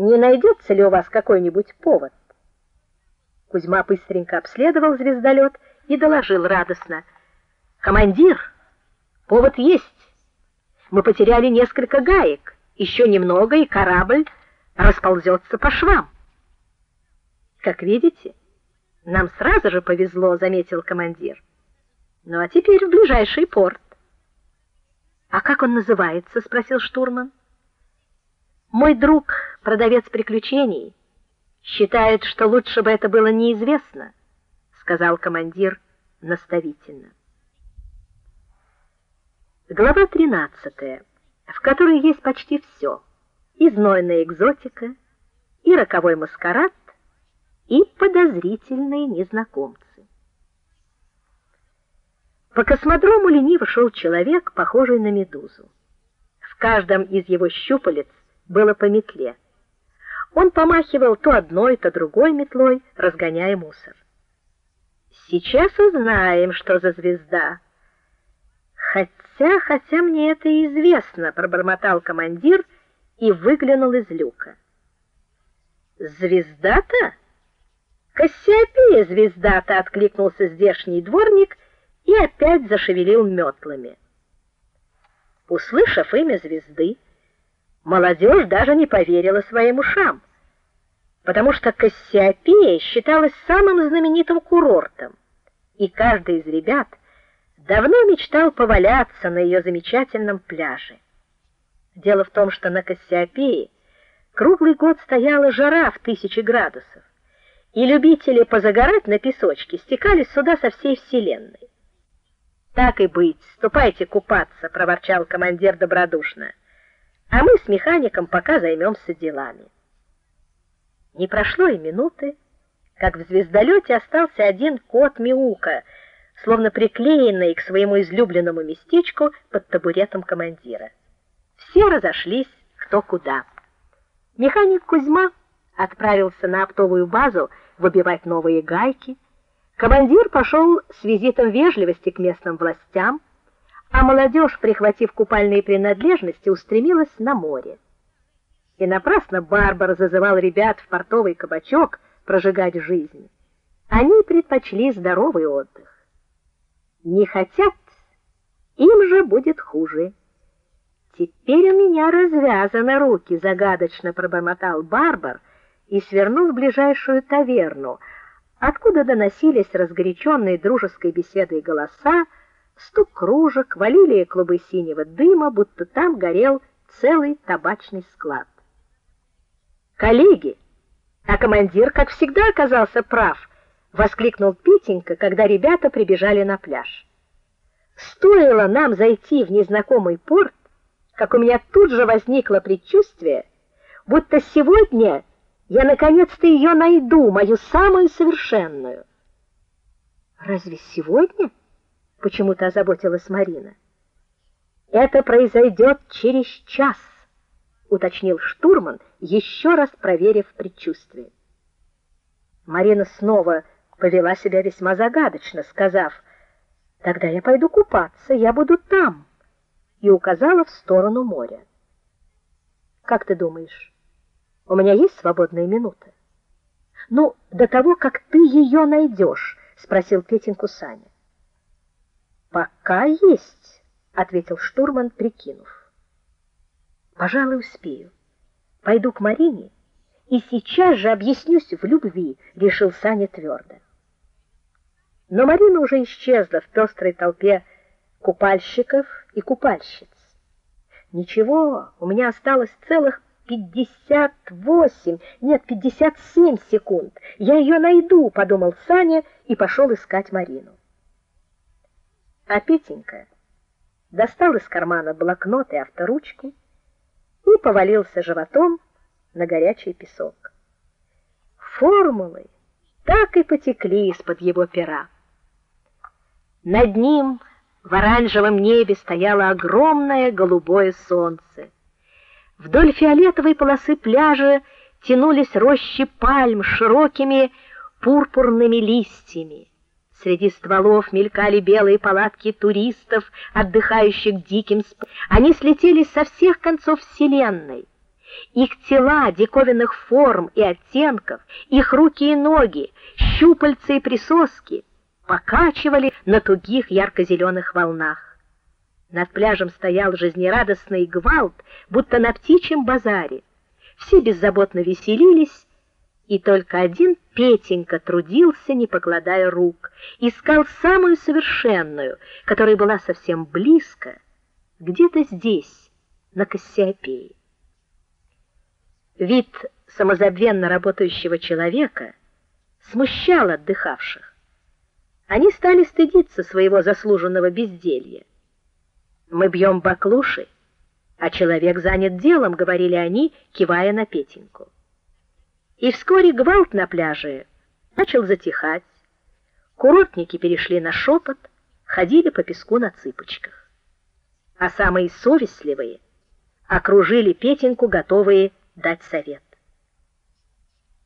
Не найдется ли у вас какой-нибудь повод? Кузьма быстренько обследовал звездолет и доложил радостно: "Командир, повод есть. Мы потеряли несколько гаек. Еще немного, и корабль расползется по швам". Как видите, нам сразу же повезло, заметил командир. Ну а теперь в ближайший порт. А как он называется, спросил штурман. Мой друг, продавец приключений, считает, что лучше бы это было неизвестно, сказал командир наставительно. Глава 13, в которой есть почти все: и знойная экзотика, и роковой маскарад, и подозрительные незнакомцы. По космодрому лениво шел человек, похожий на медузу. В каждом из его щупалец было по метле. Он помахивал то одной, то другой метлой, разгоняя мусор. Сейчас узнаем, что за звезда. Хотя, хотя мне это и известно, пробормотал командир и выглянул из люка. Звезда-то? Кассиопея звезда-то, откликнулся здешний дворник и опять зашевелил метлами. Услышав имя звезды, молодежь даже не поверила своим ушам, потому что Кассиопея считалась самым знаменитым курортом, и каждый из ребят давно мечтал поваляться на ее замечательном пляже. Дело в том, что на Кассиопее круглый год стояла жара в тысячи градусов, и любители позагорать на песочке стекались сюда со всей вселенной. Так и быть, ступайте купаться, проворчал командир добродушно. А мы с механиком пока займемся делами. Не прошло и минуты, как в звездолете остался один кот Миука, словно приклеенный к своему излюбленному местечку под табуретом командира. Все разошлись кто куда. Механик Кузьма отправился на оптовую базу выбивать новые гайки. Командир пошел с визитом вежливости к местным властям, а молодежь, прихватив купальные принадлежности, устремилась на море. И напрасно Барбара зазывал ребят в портовый кабачок прожигать жизнь. Они предпочли здоровый отдых. Не хотят, им же будет хуже. Теперь у меня развязаны руки, загадочно пробормотал Барбар и свернул в ближайшую таверну откуда доносились разгоряченные дружеской беседой голоса, стук кружек, валили клубы синего дыма, будто там горел целый табачный склад. Коллеги, а командир, как всегда, оказался прав, воскликнул Петенька, когда ребята прибежали на пляж. Стоило нам зайти в незнакомый порт, как у меня тут же возникло предчувствие, будто сегодня я наконец-то ее найду, мою самую совершенную. Разве сегодня? Почему-то озаботилась Марина. Это произойдет через час, уточнил штурман, еще раз проверив предчувствие. Марина снова повела себя весьма загадочно, сказав: "Тогда я пойду купаться, я буду там", и указала в сторону моря. Как ты думаешь, у меня есть свободная минута. Ну, до того, как ты ее найдешь?» — спросил Петеньку Саня. Пока есть, ответил штурман, прикинув. Пожалуй, успею. Пойду к Марине и сейчас же объяснюсь в любви, решил Саня твердо. Но Марина уже исчезла в пестрой толпе купальщиков и купальщиц. Ничего, у меня осталось целых пятьдесят восемь, нет, пятьдесят семь секунд. Я ее найду, подумал Саня и пошел искать Марину. А Петенька достал из кармана блокнот и авторучку и повалился животом на горячий песок. Формулы так и потекли из-под его пера. Над ним в оранжевом небе стояло огромное голубое солнце. Вдоль фиолетовой полосы пляжа тянулись рощи пальм с широкими пурпурными листьями. Среди стволов мелькали белые палатки туристов, отдыхающих диким сп... Они слетелись со всех концов вселенной Их тела диковинных форм и оттенков, их руки и ноги, щупальца и присоски покачивали на тугих ярко-зеленых волнах. Над пляжем стоял жизнерадостный гвалт, будто на птичьем базаре. Все беззаботно веселились, и только один Петенька трудился, не покладая рук, искал самую совершенную, которая была совсем близко, где-то здесь, на Кассиопее. Вид самозабвенно работающего человека смущал отдыхавших. Они стали стыдиться своего заслуженного безделья. Мы бьем баклуши, а человек занят делом, говорили они, кивая на Петеньку. И вскоре гвалт на пляже начал затихать. Курортники перешли на шепот, ходили по песку на цыпочках. А самые совестливые окружили Петеньку, готовые дать совет.